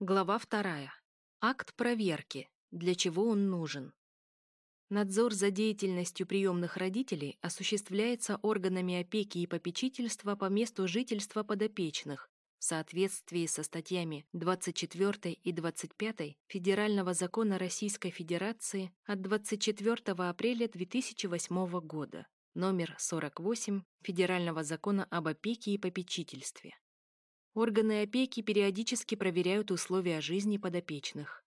Глава вторая. Акт проверки. Для чего он нужен? Надзор за деятельностью приемных родителей осуществляется органами опеки и попечительства по месту жительства подопечных в соответствии со статьями 24 и 25 Федерального закона Российской Федерации от 24 апреля 2008 года, номер 48 Федерального закона об опеке и попечительстве. Органы опеки периодически проверяют условия жизни подопечных.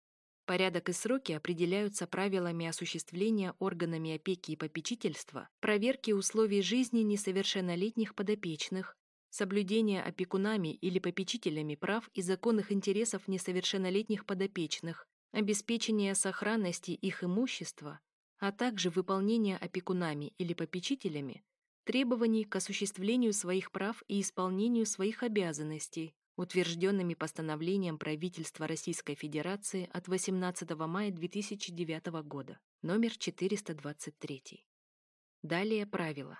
Порядок и сроки определяются правилами осуществления органами опеки и попечительства, проверки условий жизни несовершеннолетних подопечных, соблюдения опекунами или попечителями прав и законных интересов несовершеннолетних подопечных, обеспечения сохранности их имущества, а также выполнения опекунами или попечителями требований к осуществлению своих прав и исполнению своих обязанностей, утвержденными постановлением правительства Российской Федерации от 18 мая 2009 года, номер 423. Далее правило.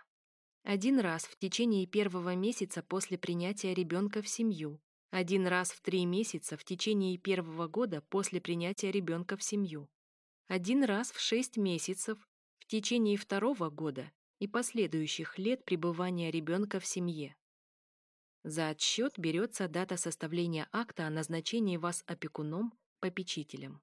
Один раз в течение первого месяца после принятия ребенка в семью, один раз в три месяца в течение первого года после принятия ребенка в семью, один раз в шесть месяцев в течение второго года и последующих лет пребывания ребенка в семье. За отсчет берется дата составления акта о назначении вас опекуном, попечителем.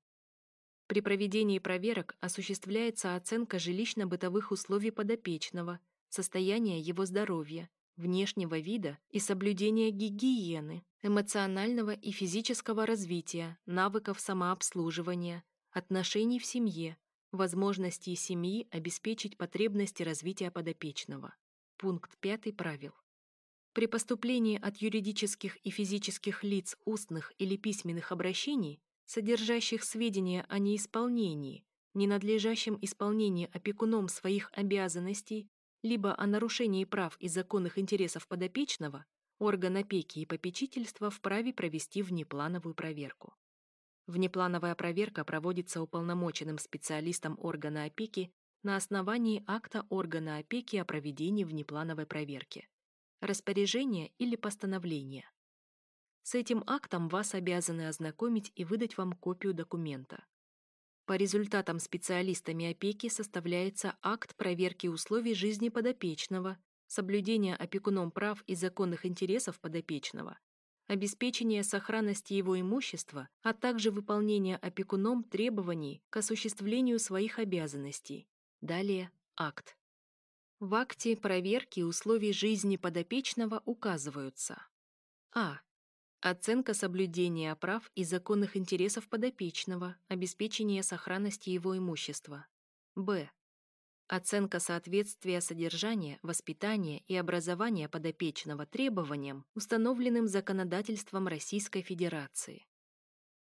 При проведении проверок осуществляется оценка жилищно-бытовых условий подопечного, состояния его здоровья, внешнего вида и соблюдения гигиены, эмоционального и физического развития, навыков самообслуживания, отношений в семье, возможности семьи обеспечить потребности развития подопечного. Пункт 5 правил. При поступлении от юридических и физических лиц устных или письменных обращений, содержащих сведения о неисполнении, ненадлежащем исполнении опекуном своих обязанностей, либо о нарушении прав и законных интересов подопечного, орган опеки и попечительства вправе провести внеплановую проверку. Внеплановая проверка проводится уполномоченным специалистом органа опеки на основании акта органа опеки о проведении внеплановой проверки, распоряжения или постановления. С этим актом вас обязаны ознакомить и выдать вам копию документа. По результатам специалистами опеки составляется акт проверки условий жизни подопечного, соблюдения опекуном прав и законных интересов подопечного, обеспечение сохранности его имущества, а также выполнение опекуном требований к осуществлению своих обязанностей. Далее акт. В акте проверки условий жизни подопечного указываются А. Оценка соблюдения прав и законных интересов подопечного, обеспечение сохранности его имущества. Б. Оценка соответствия содержания, воспитания и образования подопечного требованиям, установленным законодательством Российской Федерации.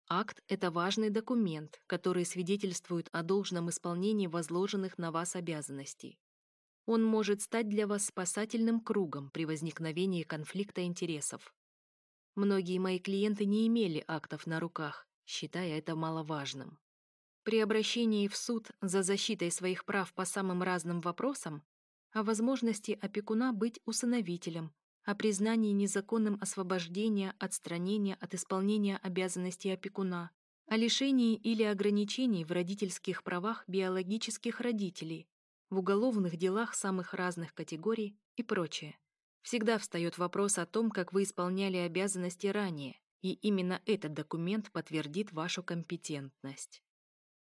Акт – это важный документ, который свидетельствует о должном исполнении возложенных на вас обязанностей. Он может стать для вас спасательным кругом при возникновении конфликта интересов. Многие мои клиенты не имели актов на руках, считая это маловажным. При обращении в суд за защитой своих прав по самым разным вопросам о возможности опекуна быть усыновителем, о признании незаконным освобождения, отстранения от исполнения обязанностей опекуна, о лишении или ограничении в родительских правах биологических родителей, в уголовных делах самых разных категорий и прочее. Всегда встает вопрос о том, как вы исполняли обязанности ранее, и именно этот документ подтвердит вашу компетентность.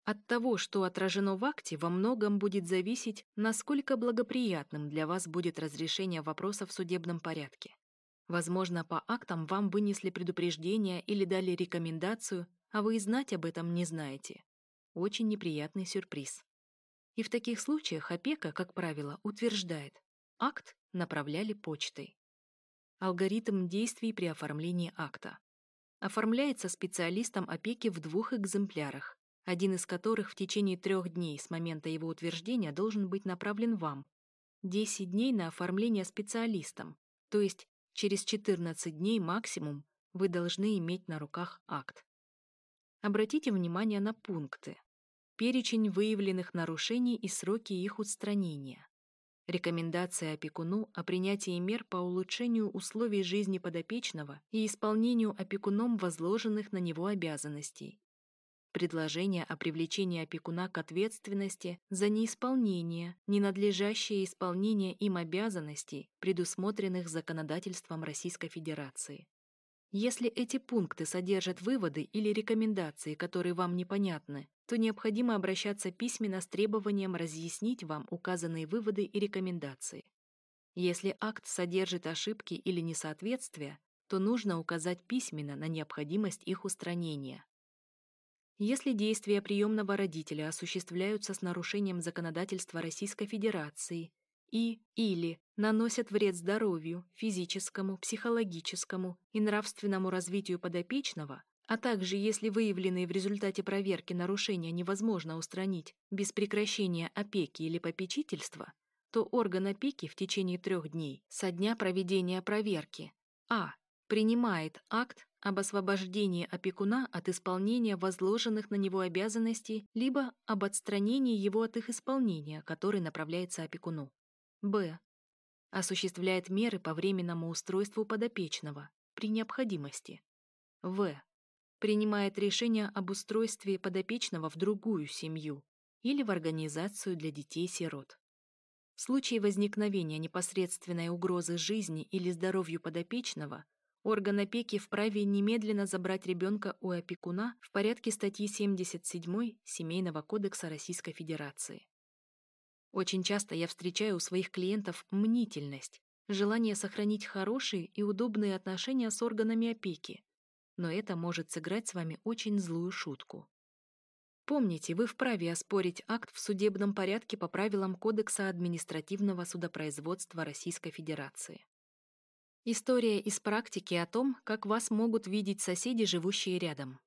От того, что отражено в акте, во многом будет зависеть, насколько благоприятным для вас будет разрешение вопроса в судебном порядке. Возможно, по актам вам вынесли предупреждение или дали рекомендацию, а вы и знать об этом не знаете. Очень неприятный сюрприз. И в таких случаях опека, как правило, утверждает, акт направляли почтой. Алгоритм действий при оформлении акта. Оформляется специалистом опеки в двух экземплярах один из которых в течение трех дней с момента его утверждения должен быть направлен вам. 10 дней на оформление специалистом, то есть через 14 дней максимум вы должны иметь на руках акт. Обратите внимание на пункты. Перечень выявленных нарушений и сроки их устранения. Рекомендация опекуну о принятии мер по улучшению условий жизни подопечного и исполнению опекуном возложенных на него обязанностей. Предложение о привлечении опекуна к ответственности за неисполнение, ненадлежащее исполнение им обязанностей, предусмотренных законодательством Российской Федерации. Если эти пункты содержат выводы или рекомендации, которые вам непонятны, то необходимо обращаться письменно с требованием разъяснить вам указанные выводы и рекомендации. Если акт содержит ошибки или несоответствия, то нужно указать письменно на необходимость их устранения. Если действия приемного родителя осуществляются с нарушением законодательства Российской Федерации и или наносят вред здоровью, физическому, психологическому и нравственному развитию подопечного, а также если выявленные в результате проверки нарушения невозможно устранить без прекращения опеки или попечительства, то орган опеки в течение трех дней со дня проведения проверки а. принимает акт об освобождении опекуна от исполнения возложенных на него обязанностей либо об отстранении его от их исполнения, который направляется опекуну. Б. Осуществляет меры по временному устройству подопечного при необходимости. В. Принимает решение об устройстве подопечного в другую семью или в организацию для детей-сирот. В случае возникновения непосредственной угрозы жизни или здоровью подопечного орган опеки вправе немедленно забрать ребенка у опекуна в порядке статьи 77 Семейного кодекса Российской Федерации. Очень часто я встречаю у своих клиентов мнительность, желание сохранить хорошие и удобные отношения с органами опеки, но это может сыграть с вами очень злую шутку. Помните, вы вправе оспорить акт в судебном порядке по правилам Кодекса административного судопроизводства Российской Федерации. История из практики о том, как вас могут видеть соседи, живущие рядом.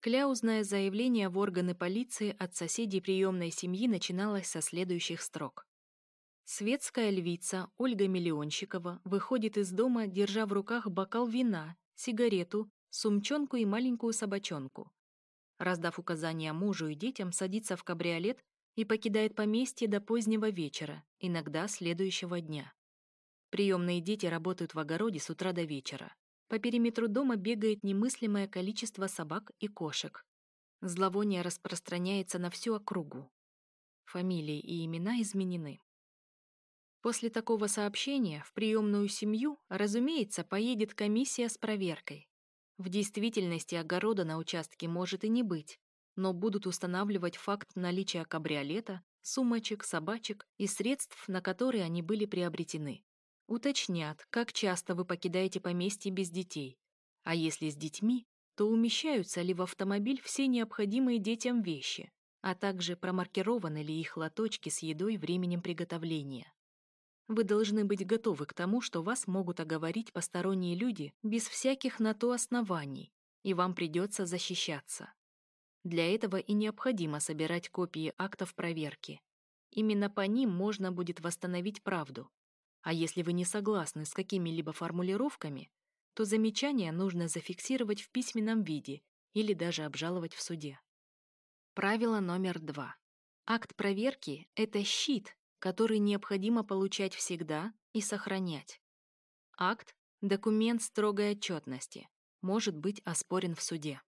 Кляузное заявление в органы полиции от соседей приемной семьи начиналось со следующих строк. Светская львица Ольга Миллионщикова выходит из дома, держа в руках бокал вина, сигарету, сумчонку и маленькую собачонку. Раздав указания мужу и детям, садится в кабриолет и покидает поместье до позднего вечера, иногда следующего дня. Приемные дети работают в огороде с утра до вечера. По периметру дома бегает немыслимое количество собак и кошек. Зловоние распространяется на всю округу. Фамилии и имена изменены. После такого сообщения в приемную семью, разумеется, поедет комиссия с проверкой. В действительности огорода на участке может и не быть, но будут устанавливать факт наличия кабриолета, сумочек, собачек и средств, на которые они были приобретены. Уточнят, как часто вы покидаете поместье без детей. А если с детьми, то умещаются ли в автомобиль все необходимые детям вещи, а также промаркированы ли их лоточки с едой временем приготовления. Вы должны быть готовы к тому, что вас могут оговорить посторонние люди без всяких на то оснований, и вам придется защищаться. Для этого и необходимо собирать копии актов проверки. Именно по ним можно будет восстановить правду, а если вы не согласны с какими-либо формулировками, то замечания нужно зафиксировать в письменном виде или даже обжаловать в суде. Правило номер два. Акт проверки – это щит, который необходимо получать всегда и сохранять. Акт – документ строгой отчетности, может быть оспорен в суде.